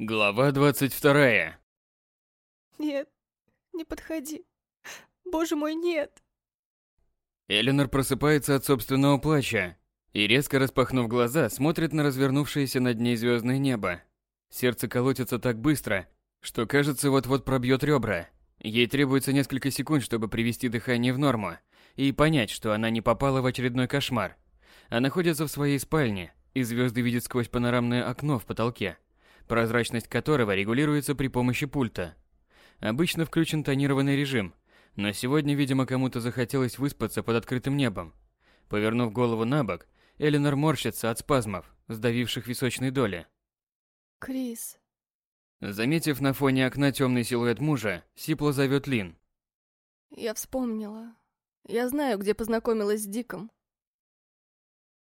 Глава 22. Нет, не подходи. Боже мой, нет. Эленор просыпается от собственного плача и, резко распахнув глаза, смотрит на развернувшееся над ней звездное небо. Сердце колотится так быстро, что кажется вот-вот пробьет ребра. Ей требуется несколько секунд, чтобы привести дыхание в норму и понять, что она не попала в очередной кошмар. Она находится в своей спальне, и звезды видит сквозь панорамное окно в потолке, прозрачность которого регулируется при помощи пульта. Обычно включен тонированный режим, но сегодня, видимо, кому-то захотелось выспаться под открытым небом. Повернув голову на бок, Эленор морщится от спазмов, сдавивших височные доли. Крис. Заметив на фоне окна темный силуэт мужа, Сипло зовет Лин. Я вспомнила. Я знаю, где познакомилась с Диком.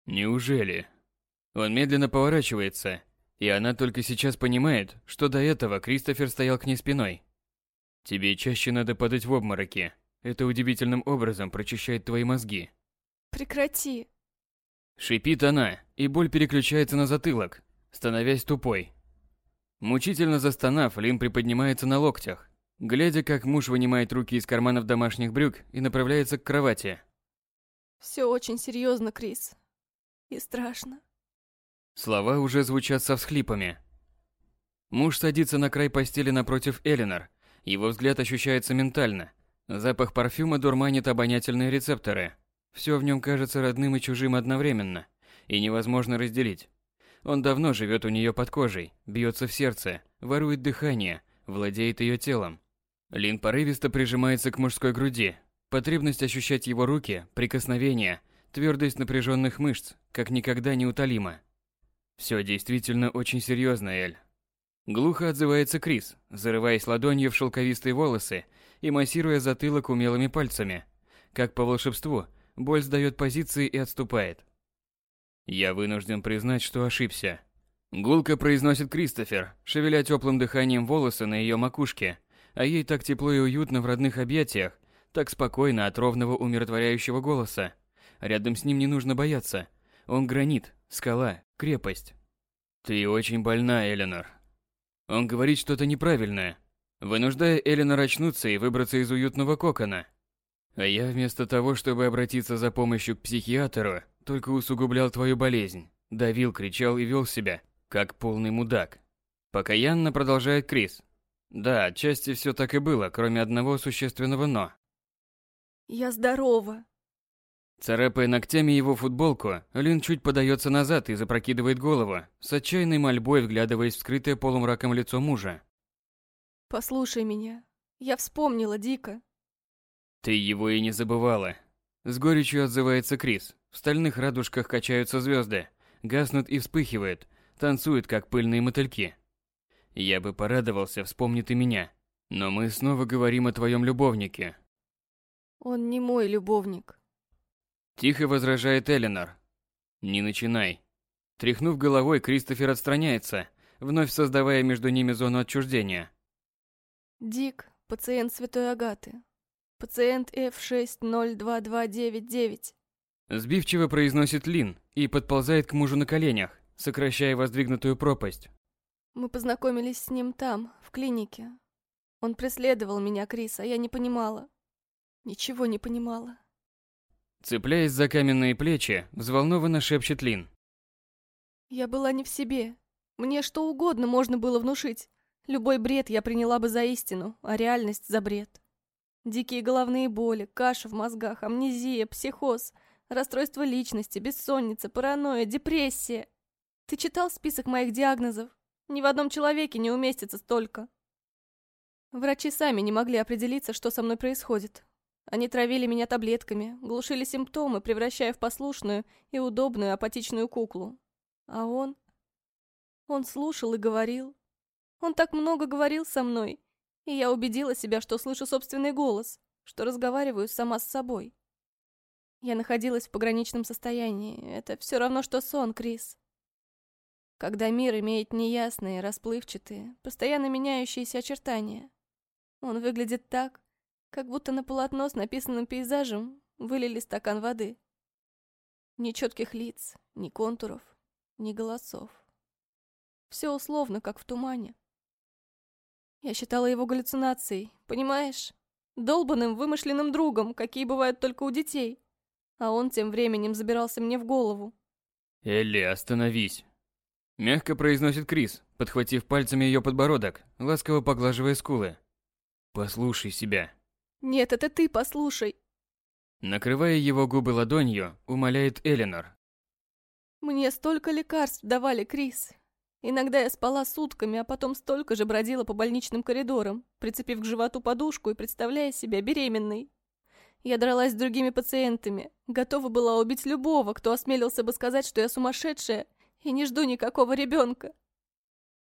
Неужели? Он медленно поворачивается, и она только сейчас понимает, что до этого Кристофер стоял к ней спиной. Тебе чаще надо падать в обмороки. Это удивительным образом прочищает твои мозги. Прекрати. Шипит она, и боль переключается на затылок, становясь тупой. Мучительно застонав, Лин приподнимается на локтях, глядя, как муж вынимает руки из карманов домашних брюк и направляется к кровати. Все очень серьезно, Крис. И страшно. Слова уже звучат со всхлипами. Муж садится на край постели напротив Элинор. Его взгляд ощущается ментально. Запах парфюма дурманит обонятельные рецепторы. Все в нем кажется родным и чужим одновременно, и невозможно разделить. Он давно живет у нее под кожей, бьется в сердце, ворует дыхание, владеет ее телом. Лин порывисто прижимается к мужской груди. Потребность ощущать его руки, прикосновения, твердость напряженных мышц, как никогда неутолима. Все действительно очень серьезно, Эль. Глухо отзывается Крис, зарываясь ладонью в шелковистые волосы и массируя затылок умелыми пальцами. Как по волшебству, боль сдает позиции и отступает. Я вынужден признать, что ошибся. Гулко произносит Кристофер, шевеля теплым дыханием волосы на ее макушке, а ей так тепло и уютно в родных объятиях, так спокойно от ровного умиротворяющего голоса. Рядом с ним не нужно бояться. Он гранит, скала, крепость. Ты очень больна, Эленор. Он говорит что-то неправильное, вынуждая Эленор очнуться и выбраться из уютного кокона. А я вместо того, чтобы обратиться за помощью к психиатру, только усугублял твою болезнь. Давил, кричал и вел себя, как полный мудак. Покаянно продолжает Крис. Да, отчасти все так и было, кроме одного существенного «но». Я здорова. Царапая ногтями его футболку, Лин чуть подается назад и запрокидывает голову, с отчаянной мольбой вглядываясь в скрытое полумраком лицо мужа. Послушай меня. Я вспомнила Дика. Ты его и не забывала. С горечью отзывается Крис. В стальных радужках качаются звезды, гаснут и вспыхивают, танцуют, как пыльные мотыльки. Я бы порадовался, вспомни ты меня. Но мы снова говорим о твоем любовнике. Он не мой любовник. Тихо возражает Эленор. Не начинай. Тряхнув головой, Кристофер отстраняется, вновь создавая между ними зону отчуждения. Дик, пациент Святой Агаты. Пациент F602299. Сбивчиво произносит Лин и подползает к мужу на коленях, сокращая воздвигнутую пропасть. Мы познакомились с ним там, в клинике. Он преследовал меня, Крис, а я не понимала. Ничего не понимала. Цепляясь за каменные плечи, взволнованно шепчет Лин. Я была не в себе. Мне что угодно можно было внушить. Любой бред я приняла бы за истину, а реальность за бред. Дикие головные боли, каша в мозгах, амнезия, психоз, расстройство личности, бессонница, паранойя, депрессия. Ты читал список моих диагнозов? Ни в одном человеке не уместится столько. Врачи сами не могли определиться, что со мной происходит. Они травили меня таблетками, глушили симптомы, превращая в послушную и удобную апатичную куклу. А он... Он слушал и говорил. Он так много говорил со мной, и я убедила себя, что слышу собственный голос, что разговариваю сама с собой. Я находилась в пограничном состоянии. Это все равно, что сон, Крис. Когда мир имеет неясные, расплывчатые, постоянно меняющиеся очертания. Он выглядит так, как будто на полотно с написанным пейзажем вылили стакан воды. Ни четких лиц, ни контуров, ни голосов. Все условно, как в тумане. Я считала его галлюцинацией, понимаешь? Долбанным вымышленным другом, какие бывают только у детей. А он тем временем забирался мне в голову. «Элли, остановись!» Мягко произносит Крис, подхватив пальцами ее подбородок, ласково поглаживая скулы. «Послушай себя». «Нет, это ты послушай». Накрывая его губы ладонью, умоляет Эленор. «Мне столько лекарств давали, Крис. Иногда я спала сутками, а потом столько же бродила по больничным коридорам, прицепив к животу подушку и представляя себя беременной. Я дралась с другими пациентами, готова была убить любого, кто осмелился бы сказать, что я сумасшедшая и не жду никакого ребенка.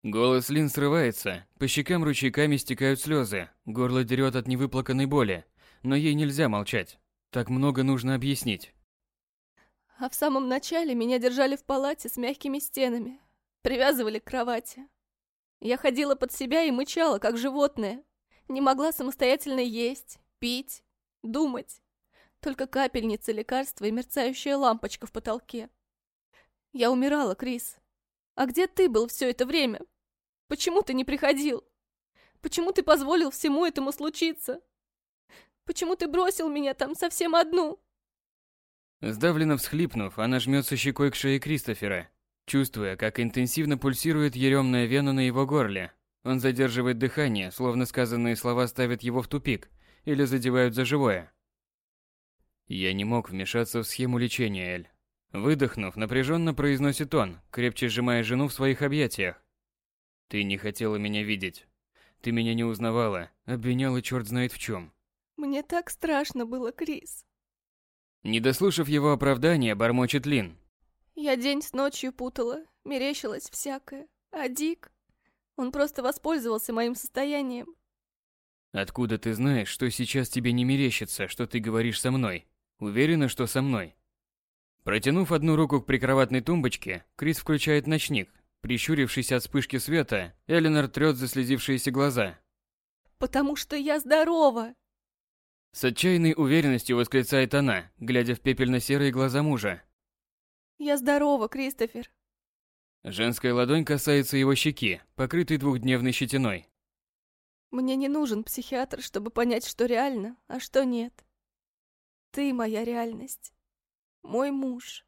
Голос Лин срывается, по щекам ручейками стекают слезы, горло дерет от невыплаканной боли, но ей нельзя молчать. Так много нужно объяснить. А в самом начале меня держали в палате с мягкими стенами, привязывали к кровати. Я ходила под себя и мычала, как животное. Не могла самостоятельно есть, пить, думать. Только капельница лекарства и мерцающая лампочка в потолке. Я умирала, Крис. А где ты был все это время? Почему ты не приходил? Почему ты позволил всему этому случиться? Почему ты бросил меня там совсем одну?» Сдавленно всхлипнув, она жмется щекой к шее Кристофера, чувствуя, как интенсивно пульсирует еремная вена на его горле. Он задерживает дыхание, словно сказанные слова ставят его в тупик или задевают за живое. Я не мог вмешаться в схему лечения, Эль. Выдохнув, напряженно произносит он, крепче сжимая жену в своих объятиях. «Ты не хотела меня видеть. Ты меня не узнавала, обвиняла черт знает в чем». «Мне так страшно было, Крис». Не дослушав его оправдания, бормочет Лин. «Я день с ночью путала, мерещилось всякое. А Дик? Он просто воспользовался моим состоянием». «Откуда ты знаешь, что сейчас тебе не мерещится, что ты говоришь со мной? Уверена, что со мной?» Протянув одну руку к прикроватной тумбочке, Крис включает ночник. Прищурившись от вспышки света, Эленор трёт заслезившиеся глаза. «Потому что я здорова!» С отчаянной уверенностью восклицает она, глядя в пепельно-серые глаза мужа. «Я здорова, Кристофер!» Женская ладонь касается его щеки, покрытой двухдневной щетиной. «Мне не нужен психиатр, чтобы понять, что реально, а что нет. Ты моя реальность мой муж.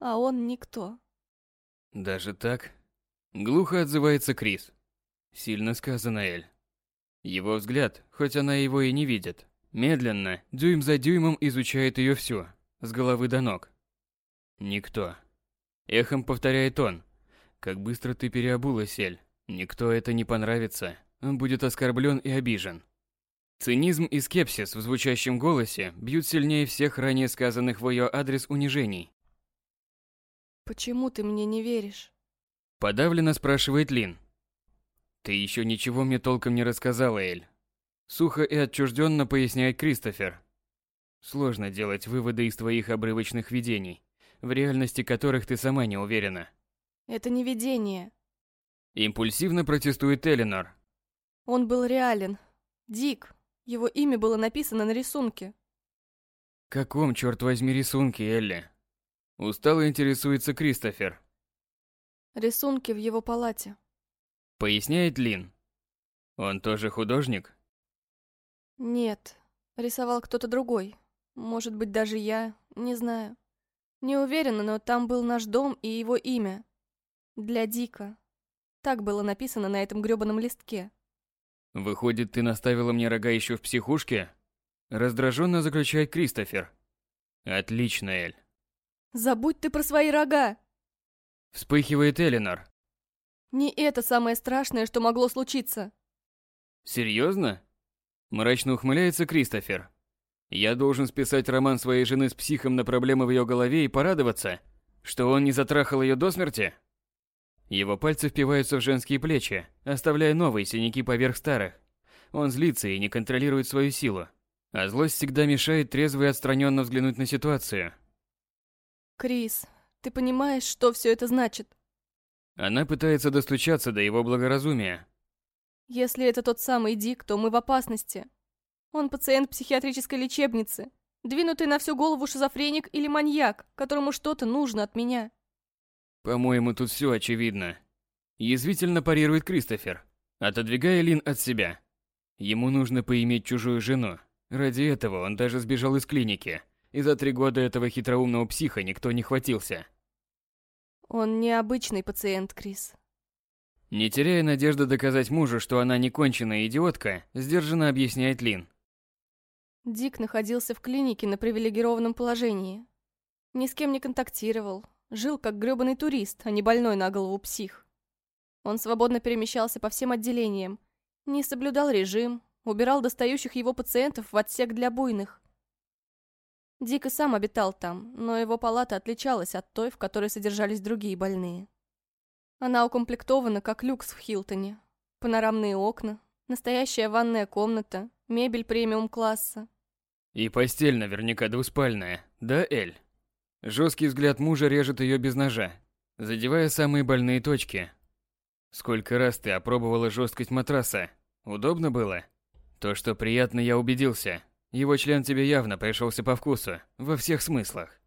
А он никто. Даже так? Глухо отзывается Крис. Сильно сказано, Эль. Его взгляд, хоть она его и не видит, медленно, дюйм за дюймом изучает ее всю, с головы до ног. Никто. Эхом повторяет он. Как быстро ты переобулась, Эль. Никто это не понравится. Он будет оскорблен и обижен. Цинизм и скепсис в звучащем голосе бьют сильнее всех ранее сказанных в ее адрес унижений. «Почему ты мне не веришь?» Подавленно спрашивает Лин. «Ты еще ничего мне толком не рассказала, Эль». Сухо и отчужденно поясняет Кристофер. Сложно делать выводы из твоих обрывочных видений, в реальности которых ты сама не уверена. Это не видение. Импульсивно протестует Эленор. Он был реален. Дик. Его имя было написано на рисунке. Каком, черт возьми, рисунке, Элли? Устало интересуется Кристофер. Рисунки в его палате. Поясняет Лин. Он тоже художник? Нет, рисовал кто-то другой. Может быть, даже я, не знаю. Не уверена, но там был наш дом и его имя. Для Дика. Так было написано на этом грёбаном листке. Выходит, ты наставила мне рога еще в психушке? Раздраженно заключает Кристофер. Отлично, Эль. Забудь ты про свои рога. Вспыхивает Эленор. Не это самое страшное, что могло случиться. Серьезно? Мрачно ухмыляется Кристофер. Я должен списать роман своей жены с психом на проблемы в ее голове и порадоваться, что он не затрахал ее до смерти? Его пальцы впиваются в женские плечи, оставляя новые синяки поверх старых. Он злится и не контролирует свою силу. А злость всегда мешает трезво и отстраненно взглянуть на ситуацию. Крис, ты понимаешь, что все это значит? Она пытается достучаться до его благоразумия. Если это тот самый Дик, то мы в опасности. Он пациент психиатрической лечебницы, двинутый на всю голову шизофреник или маньяк, которому что-то нужно от меня. По-моему, тут все очевидно. Язвительно парирует Кристофер. отодвигая Лин от себя. Ему нужно поиметь чужую жену. Ради этого он даже сбежал из клиники, и за три года этого хитроумного психа никто не хватился. Он необычный пациент, Крис. Не теряя надежды доказать мужу, что она не конченая идиотка, сдержанно объясняет Лин. Дик находился в клинике на привилегированном положении. Ни с кем не контактировал, жил как грёбаный турист, а не больной на голову псих. Он свободно перемещался по всем отделениям, не соблюдал режим, убирал достающих его пациентов в отсек для буйных. Дик и сам обитал там, но его палата отличалась от той, в которой содержались другие больные. Она укомплектована, как люкс в Хилтоне. Панорамные окна, настоящая ванная комната, мебель премиум-класса. И постель наверняка двуспальная, да, Эль? Жесткий взгляд мужа режет ее без ножа, задевая самые больные точки. Сколько раз ты опробовала жесткость матраса? Удобно было? То, что приятно, я убедился. Его член тебе явно пришелся по вкусу, во всех смыслах.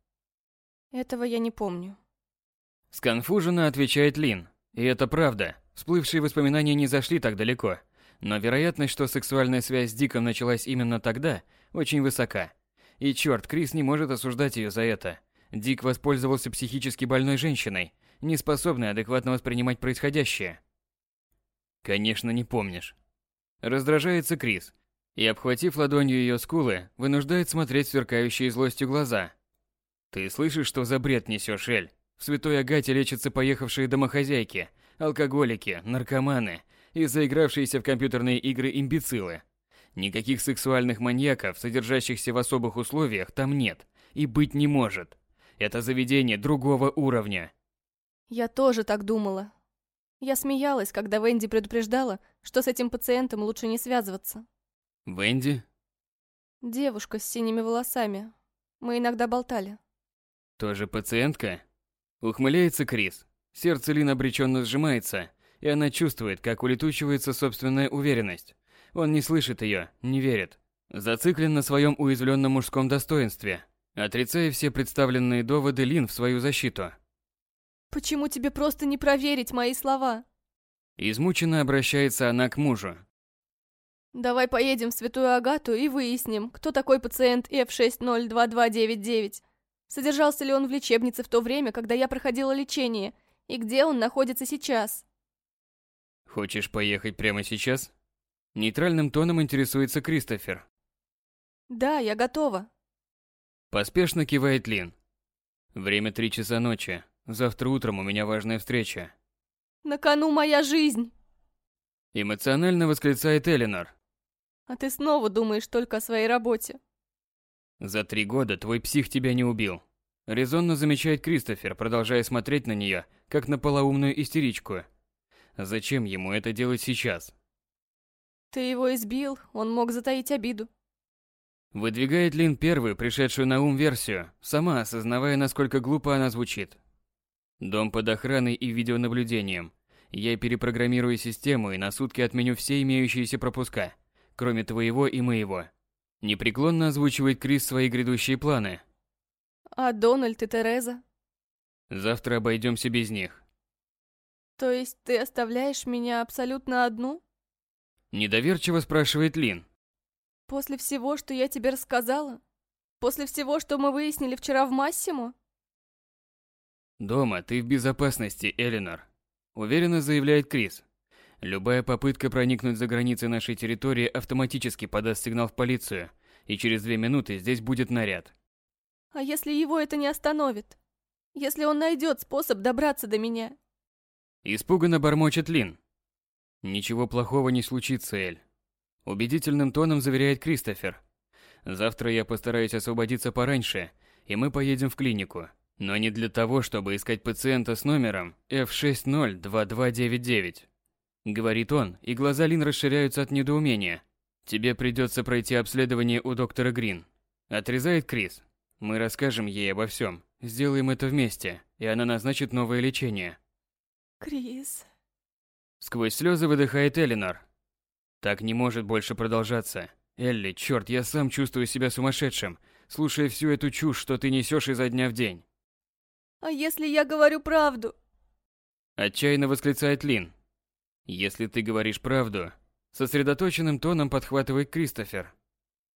Этого я не помню. Сконфуженно отвечает Лин. И это правда. Всплывшие воспоминания не зашли так далеко. Но вероятность, что сексуальная связь с Диком началась именно тогда, очень высока. И черт, Крис не может осуждать ее за это. Дик воспользовался психически больной женщиной, не способной адекватно воспринимать происходящее. Конечно, не помнишь. Раздражается Крис, и, обхватив ладонью ее скулы, вынуждает смотреть сверкающие злостью глаза. «Ты слышишь, что за бред несешь, Эль? В Святой Агате лечатся поехавшие домохозяйки, алкоголики, наркоманы и заигравшиеся в компьютерные игры имбецилы. Никаких сексуальных маньяков, содержащихся в особых условиях, там нет и быть не может. Это заведение другого уровня». Я тоже так думала. Я смеялась, когда Венди предупреждала, что с этим пациентом лучше не связываться. Венди? Девушка с синими волосами. Мы иногда болтали. Тоже пациентка? Ухмыляется Крис. Сердце Лин обреченно сжимается, и она чувствует, как улетучивается собственная уверенность. Он не слышит ее, не верит. Зациклен на своем уязвленном мужском достоинстве, отрицая все представленные доводы Лин в свою защиту. «Почему тебе просто не проверить мои слова?» Измученно обращается она к мужу, Давай поедем в Святую Агату и выясним, кто такой пациент F602299. Содержался ли он в лечебнице в то время, когда я проходила лечение, и где он находится сейчас. Хочешь поехать прямо сейчас? Нейтральным тоном интересуется Кристофер. Да, я готова. Поспешно кивает Лин. Время три часа ночи. Завтра утром у меня важная встреча. На кону моя жизнь. Эмоционально восклицает Элинор. А ты снова думаешь только о своей работе. За три года твой псих тебя не убил. Резонно замечает Кристофер, продолжая смотреть на нее, как на полоумную истеричку. Зачем ему это делать сейчас? Ты его избил, он мог затаить обиду. Выдвигает Лин первую, пришедшую на ум версию, сама осознавая, насколько глупо она звучит. Дом под охраной и видеонаблюдением. Я перепрограммирую систему и на сутки отменю все имеющиеся пропуска – кроме твоего и моего. Непреклонно озвучивает Крис свои грядущие планы. А Дональд и Тереза? Завтра обойдемся без них. То есть ты оставляешь меня абсолютно одну? Недоверчиво спрашивает Лин. После всего, что я тебе рассказала? После всего, что мы выяснили вчера в Массимо? Дома ты в безопасности, Элинор. Уверенно заявляет Крис. Любая попытка проникнуть за границы нашей территории автоматически подаст сигнал в полицию, и через две минуты здесь будет наряд. А если его это не остановит? Если он найдет способ добраться до меня? Испуганно бормочет Лин. Ничего плохого не случится, Эль. Убедительным тоном заверяет Кристофер. Завтра я постараюсь освободиться пораньше, и мы поедем в клинику. Но не для того, чтобы искать пациента с номером F602299 говорит он, и глаза Лин расширяются от недоумения. Тебе придется пройти обследование у доктора Грин. Отрезает Крис. Мы расскажем ей обо всем. Сделаем это вместе, и она назначит новое лечение. Крис. Сквозь слезы выдыхает Элинор. Так не может больше продолжаться. Элли, черт, я сам чувствую себя сумасшедшим, слушая всю эту чушь, что ты несешь изо дня в день. А если я говорю правду? Отчаянно восклицает Лин. Если ты говоришь правду, сосредоточенным тоном подхватывает Кристофер.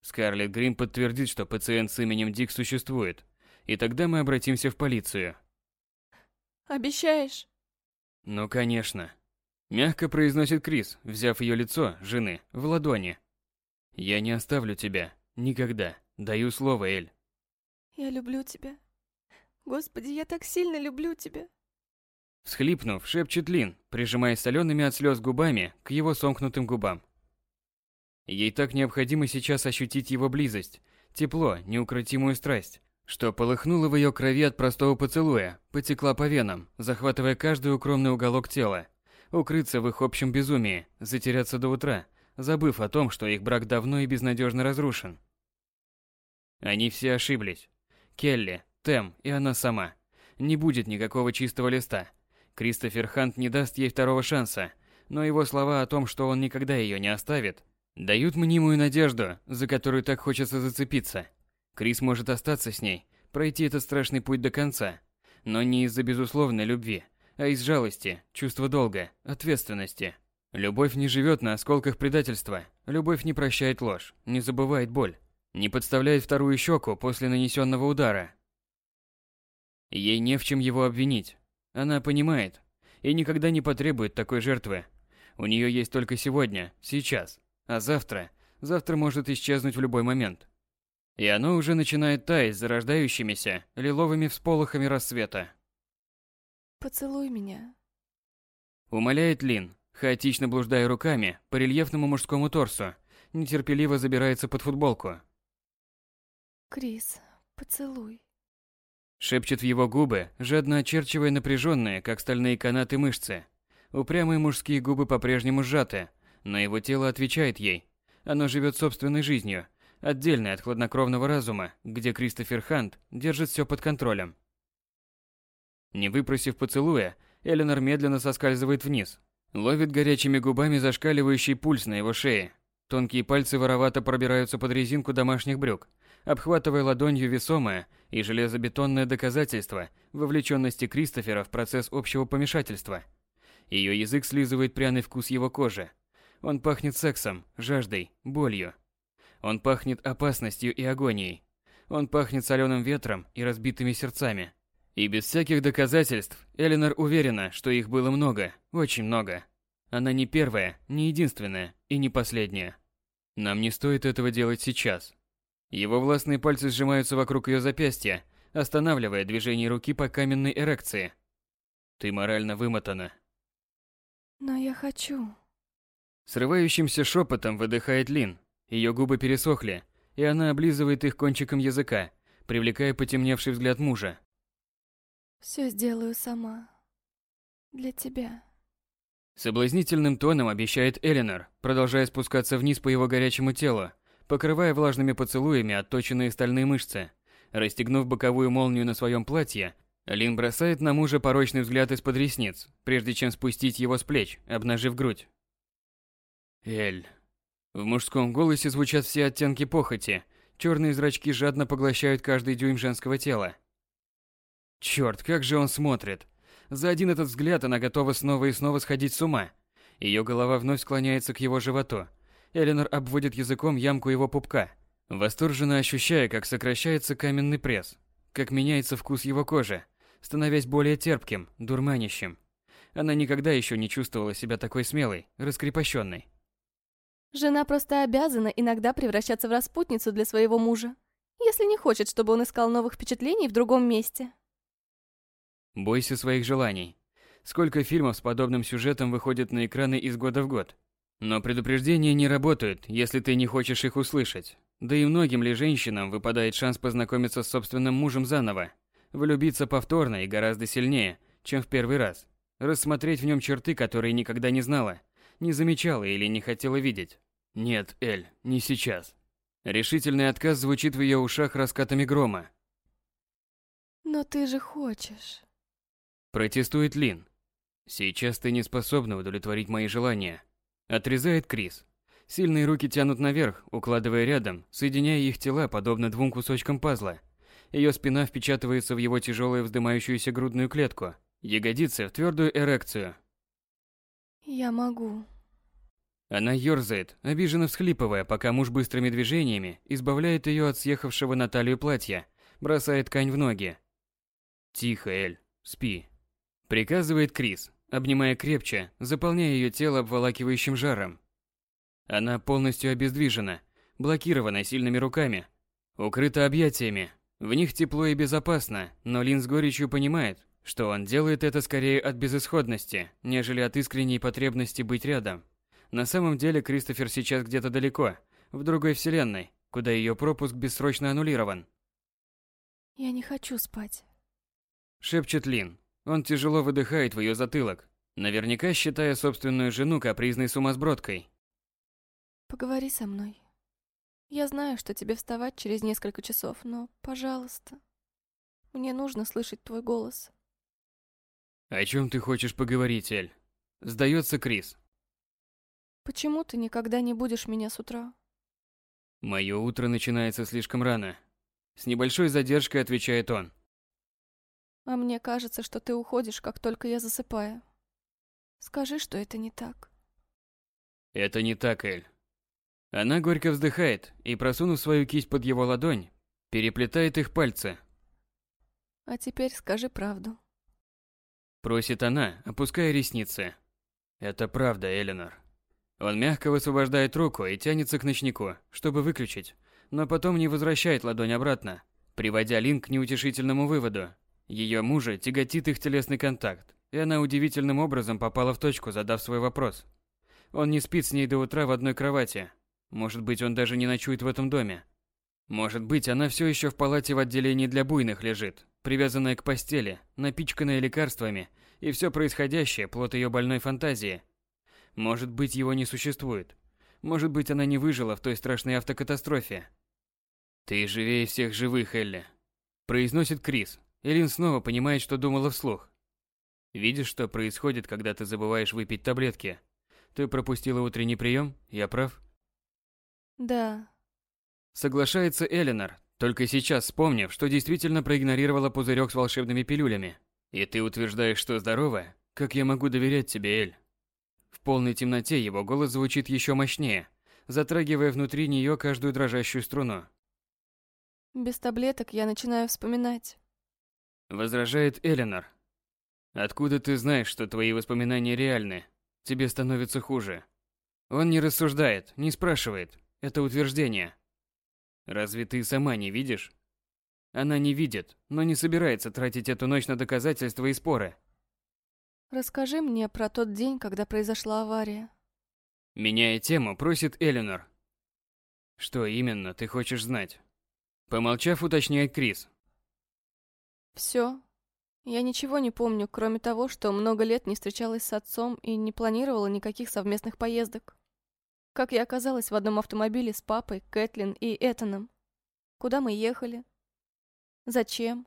Скарлетт Грим подтвердит, что пациент с именем Дик существует, и тогда мы обратимся в полицию. Обещаешь? Ну, конечно. Мягко произносит Крис, взяв ее лицо, жены, в ладони. Я не оставлю тебя. Никогда. Даю слово, Эль. Я люблю тебя. Господи, я так сильно люблю тебя. Всхлипнув, шепчет Лин, прижимаясь солеными от слез губами к его сомкнутым губам. Ей так необходимо сейчас ощутить его близость, тепло, неукротимую страсть, что полыхнуло в ее крови от простого поцелуя, потекла по венам, захватывая каждый укромный уголок тела, укрыться в их общем безумии, затеряться до утра, забыв о том, что их брак давно и безнадежно разрушен. Они все ошиблись. Келли, Тем и она сама. Не будет никакого чистого листа – Кристофер Хант не даст ей второго шанса, но его слова о том, что он никогда ее не оставит, дают мнимую надежду, за которую так хочется зацепиться. Крис может остаться с ней, пройти этот страшный путь до конца, но не из-за безусловной любви, а из жалости, чувства долга, ответственности. Любовь не живет на осколках предательства, любовь не прощает ложь, не забывает боль, не подставляет вторую щеку после нанесенного удара. Ей не в чем его обвинить, она понимает и никогда не потребует такой жертвы. У нее есть только сегодня, сейчас, а завтра, завтра может исчезнуть в любой момент. И оно уже начинает таять зарождающимися лиловыми всполохами рассвета. «Поцелуй меня», — умоляет Лин, хаотично блуждая руками по рельефному мужскому торсу, нетерпеливо забирается под футболку. «Крис, поцелуй». Шепчет в его губы, жадно очерчивая напряженные, как стальные канаты мышцы. Упрямые мужские губы по-прежнему сжаты, но его тело отвечает ей. Оно живет собственной жизнью, отдельной от хладнокровного разума, где Кристофер Хант держит все под контролем. Не выпросив поцелуя, Эленор медленно соскальзывает вниз, ловит горячими губами зашкаливающий пульс на его шее. Тонкие пальцы воровато пробираются под резинку домашних брюк, обхватывая ладонью весомое и железобетонное доказательство вовлеченности Кристофера в процесс общего помешательства. Ее язык слизывает пряный вкус его кожи. Он пахнет сексом, жаждой, болью. Он пахнет опасностью и агонией. Он пахнет соленым ветром и разбитыми сердцами. И без всяких доказательств Эленор уверена, что их было много, очень много. Она не первая, не единственная и не последняя. Нам не стоит этого делать сейчас, его властные пальцы сжимаются вокруг ее запястья, останавливая движение руки по каменной эрекции. Ты морально вымотана. Но я хочу. Срывающимся шепотом выдыхает Лин. Ее губы пересохли, и она облизывает их кончиком языка, привлекая потемневший взгляд мужа. Все сделаю сама. Для тебя. Соблазнительным тоном обещает Эленор, продолжая спускаться вниз по его горячему телу, покрывая влажными поцелуями отточенные стальные мышцы. Расстегнув боковую молнию на своем платье, Лин бросает на мужа порочный взгляд из-под ресниц, прежде чем спустить его с плеч, обнажив грудь. Эль. В мужском голосе звучат все оттенки похоти. Черные зрачки жадно поглощают каждый дюйм женского тела. Черт, как же он смотрит. За один этот взгляд она готова снова и снова сходить с ума. Ее голова вновь склоняется к его животу, Эленор обводит языком ямку его пупка, восторженно ощущая, как сокращается каменный пресс, как меняется вкус его кожи, становясь более терпким, дурманящим. Она никогда еще не чувствовала себя такой смелой, раскрепощенной. Жена просто обязана иногда превращаться в распутницу для своего мужа, если не хочет, чтобы он искал новых впечатлений в другом месте. Бойся своих желаний. Сколько фильмов с подобным сюжетом выходит на экраны из года в год. Но предупреждения не работают, если ты не хочешь их услышать. Да и многим ли женщинам выпадает шанс познакомиться с собственным мужем заново, влюбиться повторно и гораздо сильнее, чем в первый раз, рассмотреть в нем черты, которые никогда не знала, не замечала или не хотела видеть. Нет, Эль, не сейчас. Решительный отказ звучит в ее ушах раскатами грома. Но ты же хочешь. Протестует Лин. Сейчас ты не способна удовлетворить мои желания. Отрезает Крис. Сильные руки тянут наверх, укладывая рядом, соединяя их тела подобно двум кусочкам пазла. Ее спина впечатывается в его тяжелую вздымающуюся грудную клетку, ягодицы в твердую эрекцию. Я могу. Она ёрзает, обиженно всхлипывая, пока муж быстрыми движениями избавляет ее от съехавшего на талию платья, бросает ткань в ноги. «Тихо, Эль, спи», — приказывает Крис, обнимая крепче, заполняя ее тело обволакивающим жаром. Она полностью обездвижена, блокирована сильными руками, укрыта объятиями. В них тепло и безопасно, но Лин с горечью понимает, что он делает это скорее от безысходности, нежели от искренней потребности быть рядом. На самом деле Кристофер сейчас где-то далеко, в другой вселенной, куда ее пропуск бессрочно аннулирован. Я не хочу спать. Шепчет Лин. Он тяжело выдыхает в ее затылок, наверняка считая собственную жену капризной сумасбродкой. Поговори со мной. Я знаю, что тебе вставать через несколько часов, но, пожалуйста, мне нужно слышать твой голос. О чем ты хочешь поговорить, Эль? Сдается Крис. Почему ты никогда не будешь меня с утра? Мое утро начинается слишком рано. С небольшой задержкой отвечает он. А мне кажется, что ты уходишь, как только я засыпаю. Скажи, что это не так. Это не так, Эль. Она горько вздыхает и, просунув свою кисть под его ладонь, переплетает их пальцы. А теперь скажи правду. Просит она, опуская ресницы. Это правда, Эленор. Он мягко высвобождает руку и тянется к ночнику, чтобы выключить, но потом не возвращает ладонь обратно, приводя Лин к неутешительному выводу. Ее мужа тяготит их телесный контакт, и она удивительным образом попала в точку, задав свой вопрос. Он не спит с ней до утра в одной кровати. Может быть, он даже не ночует в этом доме. Может быть, она все еще в палате в отделении для буйных лежит, привязанная к постели, напичканная лекарствами, и все происходящее – плод ее больной фантазии – может быть, его не существует. Может быть, она не выжила в той страшной автокатастрофе. «Ты живее всех живых, Элли», – произносит Крис. Элин снова понимает, что думала вслух. «Видишь, что происходит, когда ты забываешь выпить таблетки? Ты пропустила утренний прием? Я прав?» «Да». Соглашается Эленор, только сейчас вспомнив, что действительно проигнорировала пузырек с волшебными пилюлями. «И ты утверждаешь, что здорова? Как я могу доверять тебе, Эль?» В полной темноте его голос звучит еще мощнее, затрагивая внутри нее каждую дрожащую струну. Без таблеток я начинаю вспоминать. Возражает Эленор. Откуда ты знаешь, что твои воспоминания реальны? Тебе становится хуже. Он не рассуждает, не спрашивает. Это утверждение. Разве ты сама не видишь? Она не видит, но не собирается тратить эту ночь на доказательства и споры. Расскажи мне про тот день, когда произошла авария. Меняя тему, просит Эленор. Что именно ты хочешь знать? Помолчав, уточняет Крис. Все. Я ничего не помню, кроме того, что много лет не встречалась с отцом и не планировала никаких совместных поездок. Как я оказалась в одном автомобиле с папой, Кэтлин и Этаном. Куда мы ехали? Зачем?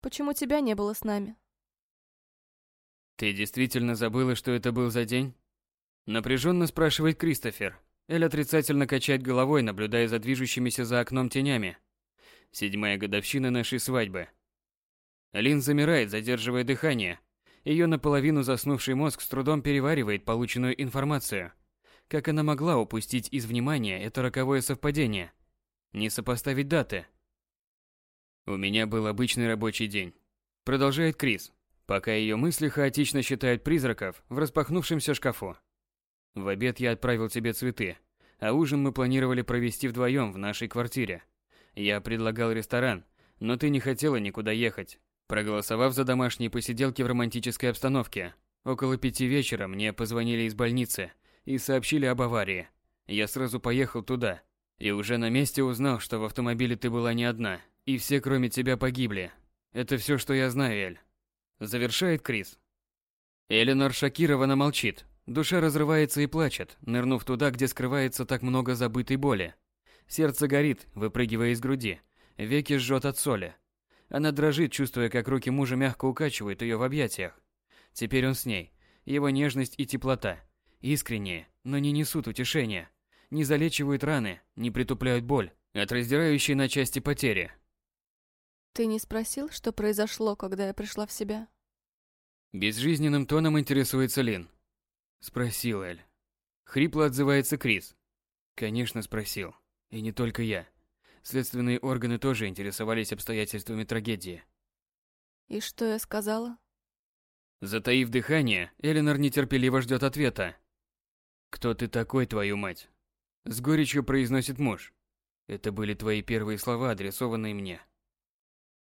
Почему тебя не было с нами? «Ты действительно забыла, что это был за день?» Напряженно спрашивает Кристофер. Эль отрицательно качает головой, наблюдая за движущимися за окном тенями. Седьмая годовщина нашей свадьбы. Лин замирает, задерживая дыхание. Ее наполовину заснувший мозг с трудом переваривает полученную информацию. Как она могла упустить из внимания это роковое совпадение? Не сопоставить даты. У меня был обычный рабочий день. Продолжает Крис, пока ее мысли хаотично считают призраков в распахнувшемся шкафу. В обед я отправил тебе цветы, а ужин мы планировали провести вдвоем в нашей квартире. Я предлагал ресторан, но ты не хотела никуда ехать, проголосовав за домашние посиделки в романтической обстановке. Около пяти вечера мне позвонили из больницы и сообщили об аварии. Я сразу поехал туда и уже на месте узнал, что в автомобиле ты была не одна, и все кроме тебя погибли. Это все, что я знаю, Эль. Завершает Крис. Эленор шокированно молчит. Душа разрывается и плачет, нырнув туда, где скрывается так много забытой боли. Сердце горит, выпрыгивая из груди. Веки жжет от соли. Она дрожит, чувствуя, как руки мужа мягко укачивают ее в объятиях. Теперь он с ней. Его нежность и теплота. Искренние, но не несут утешения. Не залечивают раны, не притупляют боль от раздирающей на части потери. Ты не спросил, что произошло, когда я пришла в себя? Безжизненным тоном интересуется Лин. Спросил Эль. Хрипло отзывается Крис. Конечно, спросил. И не только я. Следственные органы тоже интересовались обстоятельствами трагедии. И что я сказала? Затаив дыхание, Эленор нетерпеливо ждет ответа. «Кто ты такой, твою мать?» С горечью произносит муж. Это были твои первые слова, адресованные мне.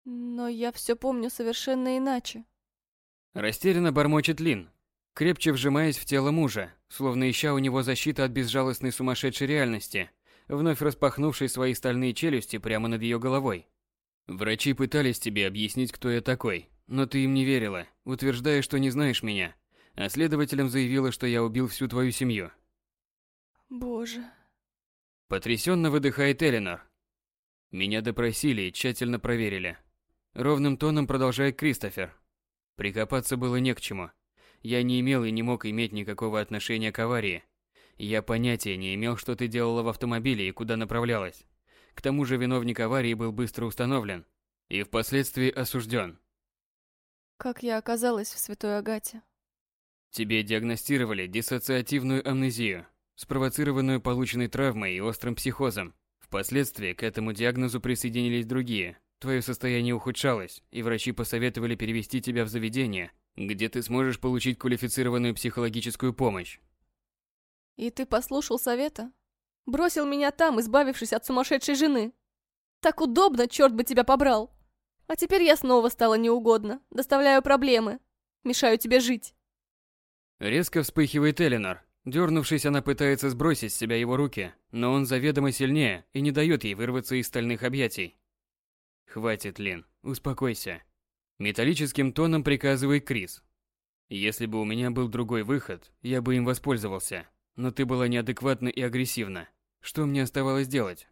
Но я все помню совершенно иначе. Растерянно бормочет Лин, крепче вжимаясь в тело мужа, словно ища у него защиты от безжалостной сумасшедшей реальности, вновь распахнувшей свои стальные челюсти прямо над ее головой. Врачи пытались тебе объяснить, кто я такой, но ты им не верила, утверждая, что не знаешь меня, а следователям заявила, что я убил всю твою семью. Боже. Потрясенно выдыхает Эленор. Меня допросили и тщательно проверили. Ровным тоном продолжает Кристофер. Прикопаться было не к чему. Я не имел и не мог иметь никакого отношения к аварии. Я понятия не имел, что ты делала в автомобиле и куда направлялась. К тому же виновник аварии был быстро установлен и впоследствии осужден. Как я оказалась в Святой Агате? Тебе диагностировали диссоциативную амнезию, спровоцированную полученной травмой и острым психозом. Впоследствии к этому диагнозу присоединились другие. Твое состояние ухудшалось, и врачи посоветовали перевести тебя в заведение, где ты сможешь получить квалифицированную психологическую помощь. И ты послушал совета? Бросил меня там, избавившись от сумасшедшей жены. Так удобно, черт бы тебя побрал. А теперь я снова стала неугодна, доставляю проблемы, мешаю тебе жить. Резко вспыхивает Эленор. Дернувшись, она пытается сбросить с себя его руки, но он заведомо сильнее и не дает ей вырваться из стальных объятий. «Хватит, Лин, успокойся». Металлическим тоном приказывает Крис. «Если бы у меня был другой выход, я бы им воспользовался. Но ты была неадекватна и агрессивна. Что мне оставалось делать?»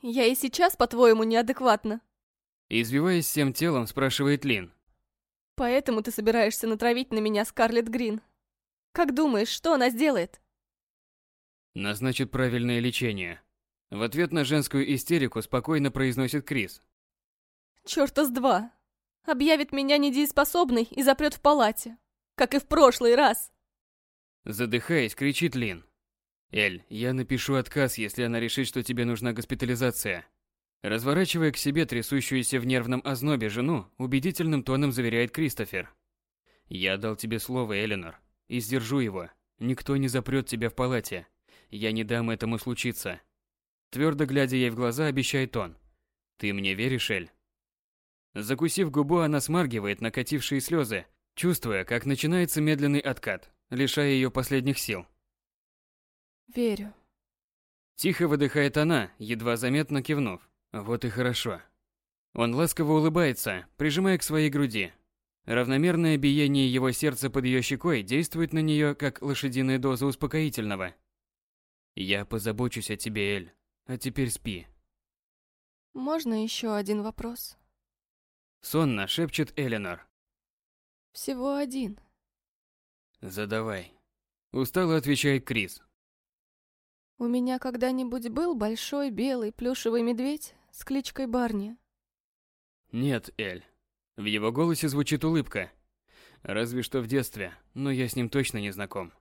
«Я и сейчас, по-твоему, неадекватна?» Извиваясь всем телом, спрашивает Лин. «Поэтому ты собираешься натравить на меня Скарлетт Грин?» Как думаешь, что она сделает? Назначит правильное лечение. В ответ на женскую истерику спокойно произносит Крис. Чёрта с два. Объявит меня недееспособной и запрет в палате. Как и в прошлый раз. Задыхаясь, кричит Лин. Эль, я напишу отказ, если она решит, что тебе нужна госпитализация. Разворачивая к себе трясущуюся в нервном ознобе жену, убедительным тоном заверяет Кристофер. Я дал тебе слово, Эленор и сдержу его. Никто не запрет тебя в палате. Я не дам этому случиться. Твердо глядя ей в глаза, обещает он. Ты мне веришь, Эль? Закусив губу, она смаргивает накатившие слезы, чувствуя, как начинается медленный откат, лишая ее последних сил. Верю. Тихо выдыхает она, едва заметно кивнув. Вот и хорошо. Он ласково улыбается, прижимая к своей груди, Равномерное биение его сердца под ее щекой действует на нее, как лошадиная доза успокоительного. «Я позабочусь о тебе, Эль. А теперь спи». «Можно еще один вопрос?» Сонно шепчет Эленор. «Всего один». «Задавай». Устало отвечает Крис. «У меня когда-нибудь был большой белый плюшевый медведь с кличкой Барни?» «Нет, Эль. В его голосе звучит улыбка. Разве что в детстве, но я с ним точно не знаком.